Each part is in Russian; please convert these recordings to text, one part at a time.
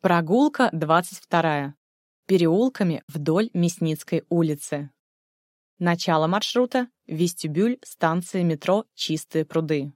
Прогулка 22. Переулками вдоль Мясницкой улицы. Начало маршрута – вестибюль станции метро «Чистые пруды».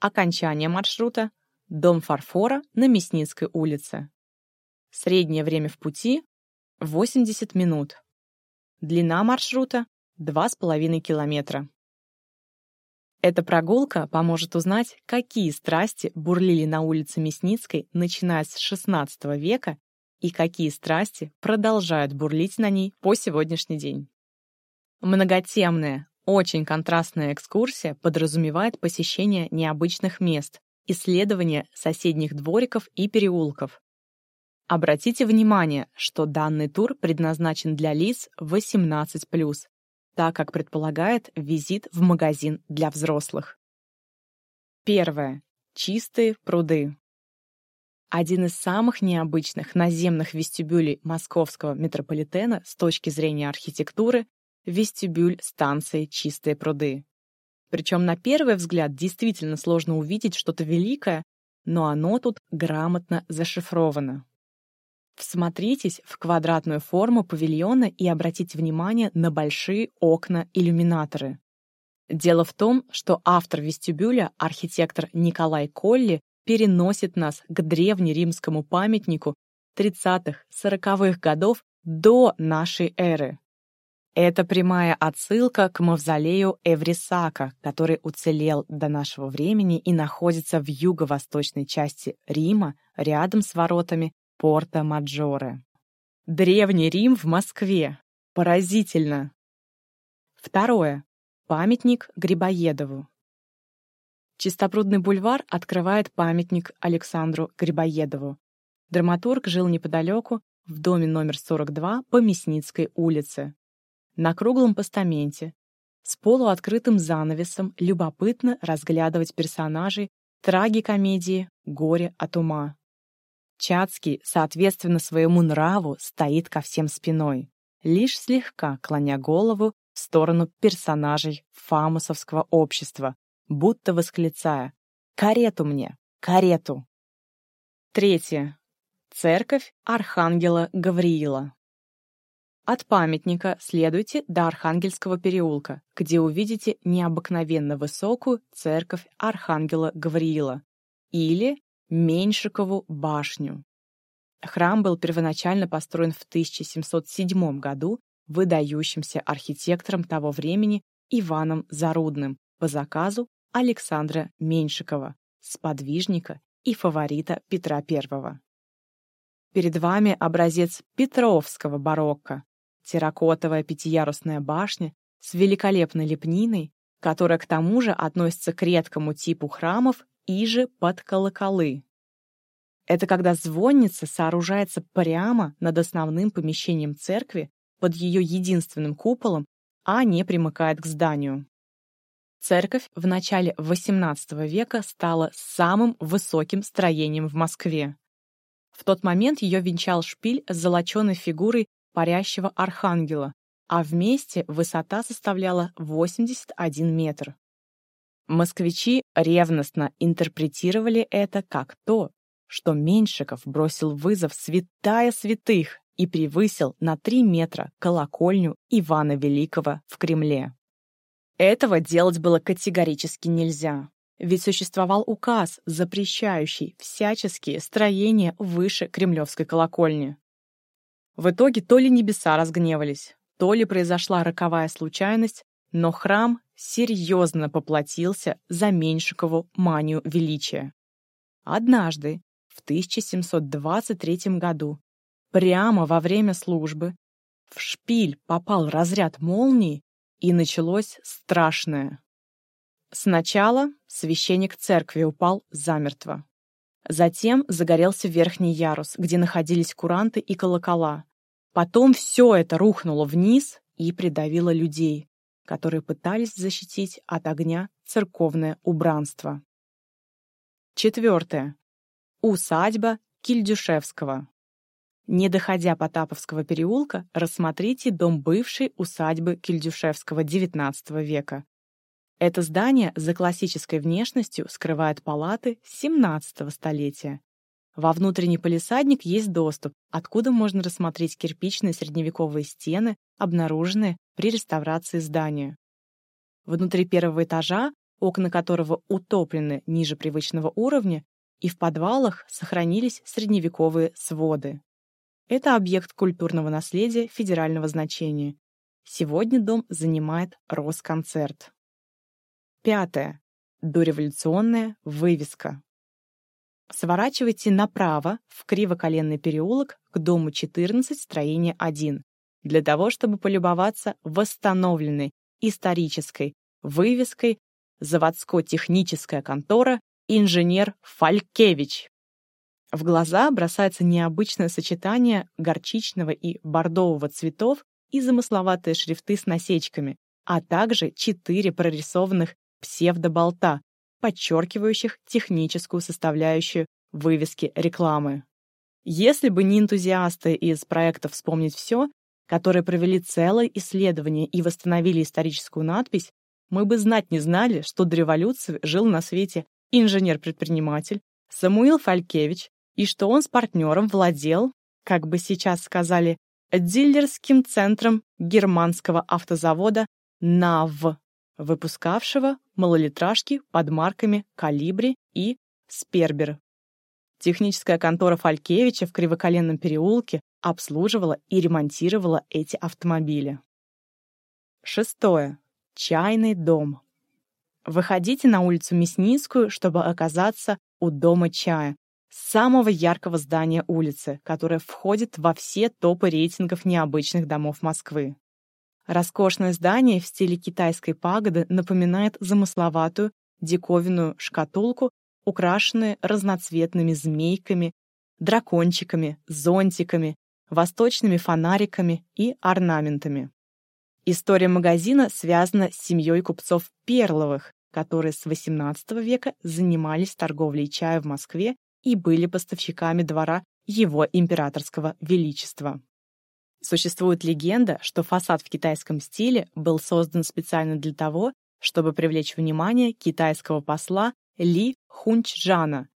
Окончание маршрута – дом фарфора на Мясницкой улице. Среднее время в пути – 80 минут. Длина маршрута – 2,5 километра. Эта прогулка поможет узнать, какие страсти бурлили на улице Мясницкой, начиная с XVI века, и какие страсти продолжают бурлить на ней по сегодняшний день. Многотемная, очень контрастная экскурсия подразумевает посещение необычных мест, исследование соседних двориков и переулков. Обратите внимание, что данный тур предназначен для лиц 18+, так как предполагает визит в магазин для взрослых. Первое. Чистые пруды. Один из самых необычных наземных вестибюлей московского метрополитена с точки зрения архитектуры — вестибюль станции «Чистые пруды». Причем на первый взгляд действительно сложно увидеть что-то великое, но оно тут грамотно зашифровано. Всмотритесь в квадратную форму павильона и обратите внимание на большие окна-иллюминаторы. Дело в том, что автор вестибюля, архитектор Николай Колли, переносит нас к древнеримскому памятнику 30-40-х годов до нашей эры. Это прямая отсылка к мавзолею Эврисака, который уцелел до нашего времени и находится в юго-восточной части Рима, рядом с воротами Порто-Маджоре. Древний Рим в Москве. Поразительно. Второе. Памятник Грибоедову. Чистопрудный бульвар открывает памятник Александру Грибоедову. Драматург жил неподалеку, в доме номер 42 по Мясницкой улице. На круглом постаменте, с полуоткрытым занавесом, любопытно разглядывать персонажей трагикомедии «Горе от ума». Чацкий, соответственно своему нраву, стоит ко всем спиной, лишь слегка клоня голову в сторону персонажей фамусовского общества, будто восклицая «Карету мне! Карету!». Третье. Церковь Архангела Гавриила. От памятника следуйте до Архангельского переулка, где увидите необыкновенно высокую церковь Архангела Гавриила или Меньшикову башню. Храм был первоначально построен в 1707 году выдающимся архитектором того времени Иваном Зарудным по заказу Александра Меньшикова, сподвижника и фаворита Петра I. Перед вами образец Петровского барокко, терракотовая пятиярусная башня с великолепной лепниной, которая к тому же относится к редкому типу храмов иже под колоколы. Это когда звонница сооружается прямо над основным помещением церкви под ее единственным куполом, а не примыкает к зданию. Церковь в начале XVIII века стала самым высоким строением в Москве. В тот момент ее венчал шпиль с золоченой фигурой парящего архангела, а вместе высота составляла 81 метр. Москвичи ревностно интерпретировали это как то, что Меньшиков бросил вызов святая святых и превысил на 3 метра колокольню Ивана Великого в Кремле. Этого делать было категорически нельзя, ведь существовал указ, запрещающий всяческие строения выше кремлевской колокольни. В итоге то ли небеса разгневались, то ли произошла роковая случайность, но храм серьезно поплатился за Меньшикову манию величия. Однажды, в 1723 году, прямо во время службы, в шпиль попал разряд молнии, и началось страшное. Сначала священник церкви упал замертво. Затем загорелся верхний ярус, где находились куранты и колокола. Потом все это рухнуло вниз и придавило людей, которые пытались защитить от огня церковное убранство. Четвертое. Усадьба Кильдюшевского. Не доходя Потаповского переулка, рассмотрите дом бывшей усадьбы Кильдюшевского XIX века. Это здание за классической внешностью скрывает палаты XVII столетия. Во внутренний полисадник есть доступ, откуда можно рассмотреть кирпичные средневековые стены, обнаруженные при реставрации здания. Внутри первого этажа, окна которого утоплены ниже привычного уровня, и в подвалах сохранились средневековые своды. Это объект культурного наследия федерального значения. Сегодня дом занимает Росконцерт. Пятое. Дореволюционная вывеска. Сворачивайте направо в Кривоколенный переулок к дому 14, строение 1, для того, чтобы полюбоваться восстановленной исторической вывеской «Заводско-техническая контора инженер Фалькевич». В глаза бросается необычное сочетание горчичного и бордового цветов и замысловатые шрифты с насечками, а также четыре прорисованных псевдоболта, подчеркивающих техническую составляющую вывески рекламы. Если бы не энтузиасты из проекта «Вспомнить все», которые провели целое исследование и восстановили историческую надпись, мы бы знать не знали, что до революции жил на свете инженер-предприниматель Самуил Фалькевич и что он с партнером владел, как бы сейчас сказали, дилерским центром германского автозавода НАВ, выпускавшего малолитражки под марками «Калибри» и «Спербер». Техническая контора Фалькевича в Кривоколенном переулке обслуживала и ремонтировала эти автомобили. Шестое. Чайный дом. Выходите на улицу Мясницкую, чтобы оказаться у дома чая, самого яркого здания улицы, которое входит во все топы рейтингов необычных домов Москвы. Роскошное здание в стиле китайской пагоды напоминает замысловатую диковинную шкатулку, украшенную разноцветными змейками, дракончиками, зонтиками, восточными фонариками и орнаментами. История магазина связана с семьей купцов Перловых, которые с XVIII века занимались торговлей чая в Москве и были поставщиками двора его императорского величества. Существует легенда, что фасад в китайском стиле был создан специально для того, чтобы привлечь внимание китайского посла Ли Хунчжана.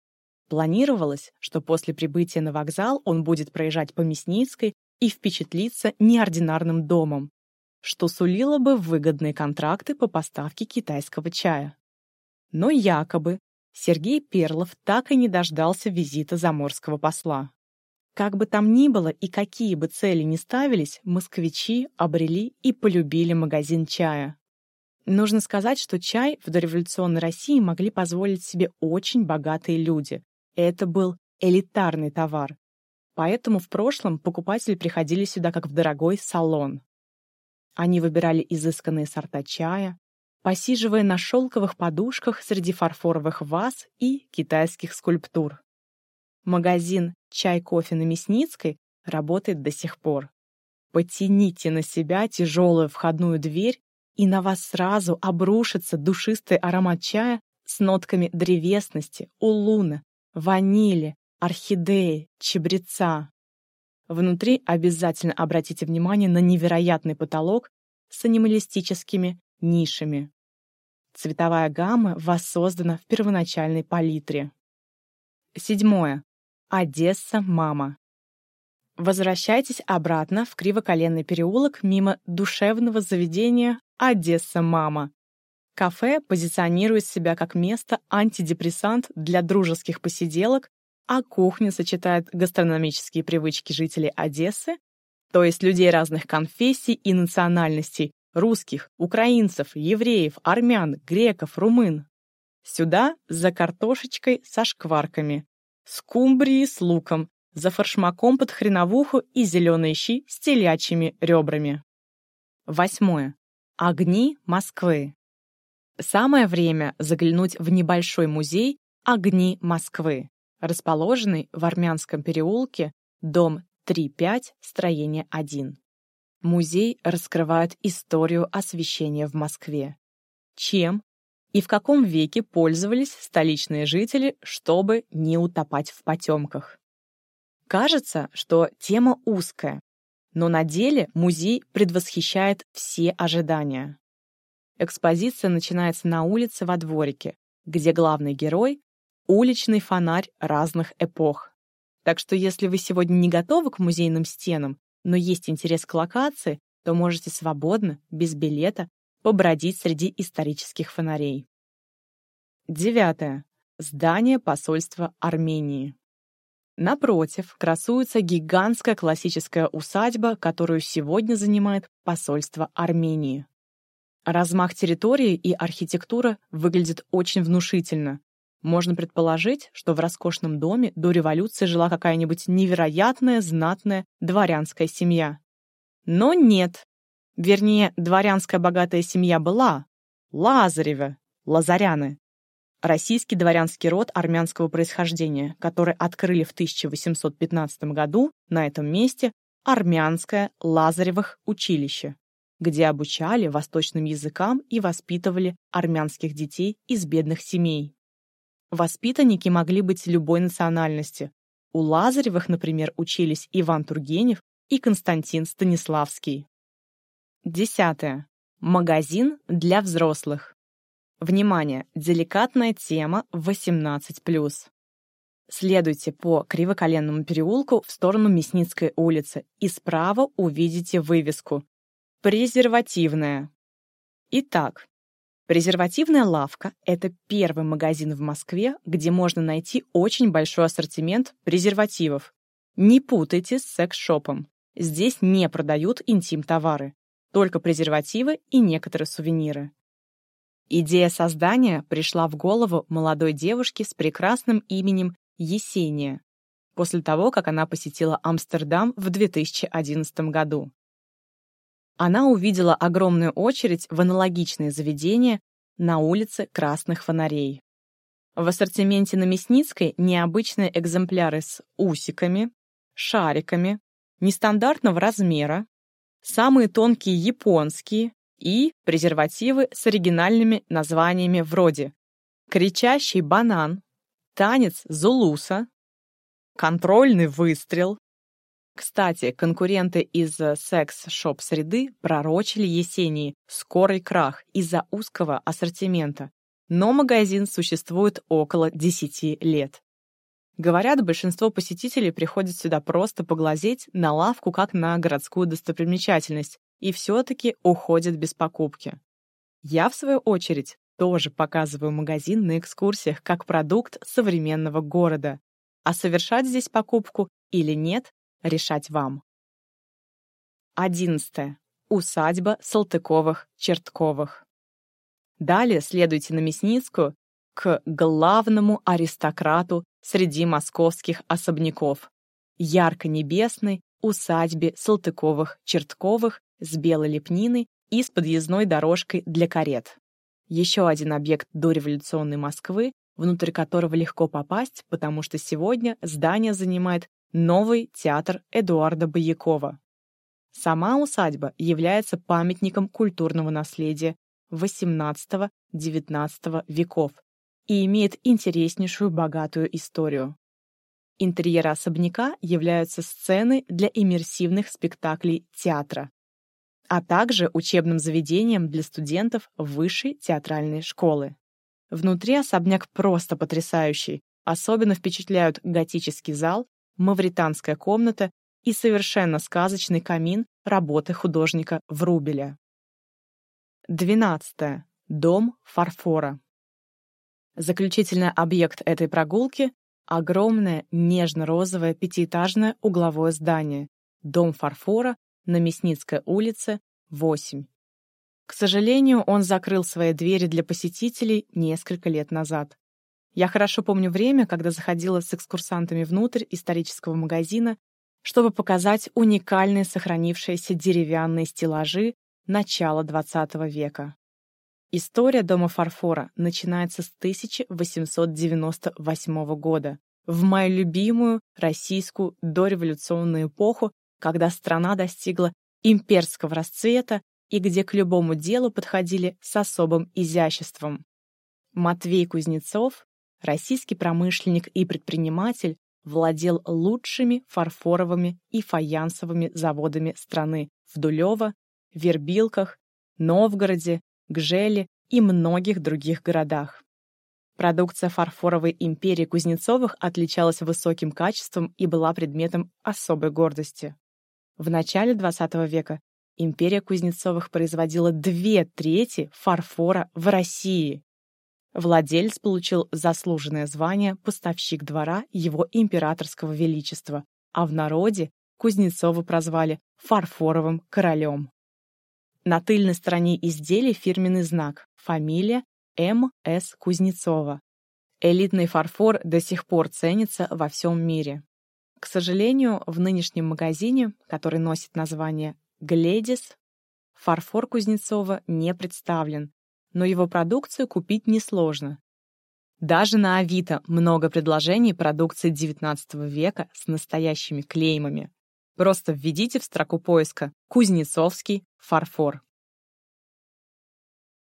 Планировалось, что после прибытия на вокзал он будет проезжать по Мясницкой и впечатлиться неординарным домом, что сулило бы выгодные контракты по поставке китайского чая. Но якобы Сергей Перлов так и не дождался визита заморского посла. Как бы там ни было и какие бы цели ни ставились, москвичи обрели и полюбили магазин чая. Нужно сказать, что чай в дореволюционной России могли позволить себе очень богатые люди. Это был элитарный товар. Поэтому в прошлом покупатели приходили сюда как в дорогой салон. Они выбирали изысканные сорта чая, посиживая на шелковых подушках среди фарфоровых ваз и китайских скульптур. Магазин «Чай-кофе на Мясницкой» работает до сих пор. Потяните на себя тяжелую входную дверь, и на вас сразу обрушится душистый аромат чая с нотками древесности, улуна, ванили, орхидеи, чебреца. Внутри обязательно обратите внимание на невероятный потолок с анималистическими нишами. Цветовая гамма воссоздана в первоначальной палитре. Седьмое. Одесса, мама. Возвращайтесь обратно в Кривоколенный переулок мимо душевного заведения «Одесса, мама». Кафе позиционирует себя как место-антидепрессант для дружеских посиделок, а кухня сочетает гастрономические привычки жителей Одессы, то есть людей разных конфессий и национальностей, русских, украинцев, евреев, армян, греков, румын. Сюда за картошечкой со шкварками, скумбрии с луком, за форшмаком под хреновуху и зеленые щи с телячьими ребрами. Восьмое. Огни Москвы. Самое время заглянуть в небольшой музей «Огни Москвы», расположенный в Армянском переулке, дом 3-5, строение 1. Музей раскрывает историю освещения в Москве. Чем и в каком веке пользовались столичные жители, чтобы не утопать в потемках. Кажется, что тема узкая, но на деле музей предвосхищает все ожидания. Экспозиция начинается на улице во дворике, где главный герой — уличный фонарь разных эпох, Так что если вы сегодня не готовы к музейным стенам, но есть интерес к локации, то можете свободно, без билета, побродить среди исторических фонарей. Девятое. Здание посольства Армении. Напротив, красуется гигантская классическая усадьба, которую сегодня занимает посольство Армении. Размах территории и архитектура выглядят очень внушительно. Можно предположить, что в роскошном доме до революции жила какая-нибудь невероятная знатная дворянская семья. Но нет. Вернее, дворянская богатая семья была. Лазаревы, лазаряны. Российский дворянский род армянского происхождения, который открыли в 1815 году на этом месте армянское Лазаревых училище, где обучали восточным языкам и воспитывали армянских детей из бедных семей. Воспитанники могли быть любой национальности. У Лазаревых, например, учились Иван Тургенев и Константин Станиславский. Десятое. Магазин для взрослых. Внимание! Деликатная тема 18+. Следуйте по Кривоколенному переулку в сторону Мясницкой улицы и справа увидите вывеску «Презервативная». Итак, презервативная лавка – это первый магазин в Москве, где можно найти очень большой ассортимент презервативов. Не путайте с секс-шопом. Здесь не продают интим-товары, только презервативы и некоторые сувениры. Идея создания пришла в голову молодой девушке с прекрасным именем Есения после того, как она посетила Амстердам в 2011 году. Она увидела огромную очередь в аналогичные заведения на улице Красных Фонарей. В ассортименте на Мясницкой необычные экземпляры с усиками, шариками, нестандартного размера, самые тонкие японские, и презервативы с оригинальными названиями вроде «Кричащий банан», «Танец Зулуса», «Контрольный выстрел». Кстати, конкуренты из секс-шоп-среды пророчили Есении скорый крах из-за узкого ассортимента, но магазин существует около 10 лет. Говорят, большинство посетителей приходят сюда просто поглазеть на лавку как на городскую достопримечательность, и все-таки уходят без покупки. Я, в свою очередь, тоже показываю магазин на экскурсиях как продукт современного города, а совершать здесь покупку или нет, решать вам. 11. Усадьба Салтыковых-Чертковых. Далее следуйте на Мясницкую к главному аристократу среди московских особняков – ярко-небесной усадьбе Салтыковых-Чертковых с белой лепниной и с подъездной дорожкой для карет. Еще один объект дореволюционной Москвы, внутрь которого легко попасть, потому что сегодня здание занимает новый театр Эдуарда Боякова. Сама усадьба является памятником культурного наследия XVIII-XIX веков и имеет интереснейшую богатую историю. Интерьеры особняка являются сценой для иммерсивных спектаклей театра, а также учебным заведением для студентов высшей театральной школы. Внутри особняк просто потрясающий, особенно впечатляют готический зал, мавританская комната и совершенно сказочный камин работы художника Врубеля. 12. Дом фарфора. Заключительный объект этой прогулки — огромное нежно-розовое пятиэтажное угловое здание, дом фарфора на Мясницкой улице, 8. К сожалению, он закрыл свои двери для посетителей несколько лет назад. Я хорошо помню время, когда заходила с экскурсантами внутрь исторического магазина, чтобы показать уникальные сохранившиеся деревянные стеллажи начала XX века. История дома фарфора начинается с 1898 года, в мою любимую российскую дореволюционную эпоху, когда страна достигла имперского расцвета и где к любому делу подходили с особым изяществом. Матвей Кузнецов, российский промышленник и предприниматель, владел лучшими фарфоровыми и фаянсовыми заводами страны в Дулево, Вербилках, Новгороде, Гжеле и многих других городах. Продукция фарфоровой империи Кузнецовых отличалась высоким качеством и была предметом особой гордости. В начале XX века империя Кузнецовых производила две трети фарфора в России. Владелец получил заслуженное звание поставщик двора его императорского величества, а в народе Кузнецова прозвали фарфоровым королем. На тыльной стороне изделия фирменный знак, фамилия М. С. Кузнецова. Элитный фарфор до сих пор ценится во всем мире. К сожалению, в нынешнем магазине, который носит название «Гледис», фарфор Кузнецова не представлен, но его продукцию купить несложно. Даже на Авито много предложений продукции XIX века с настоящими клеймами. Просто введите в строку поиска «Кузнецовский фарфор».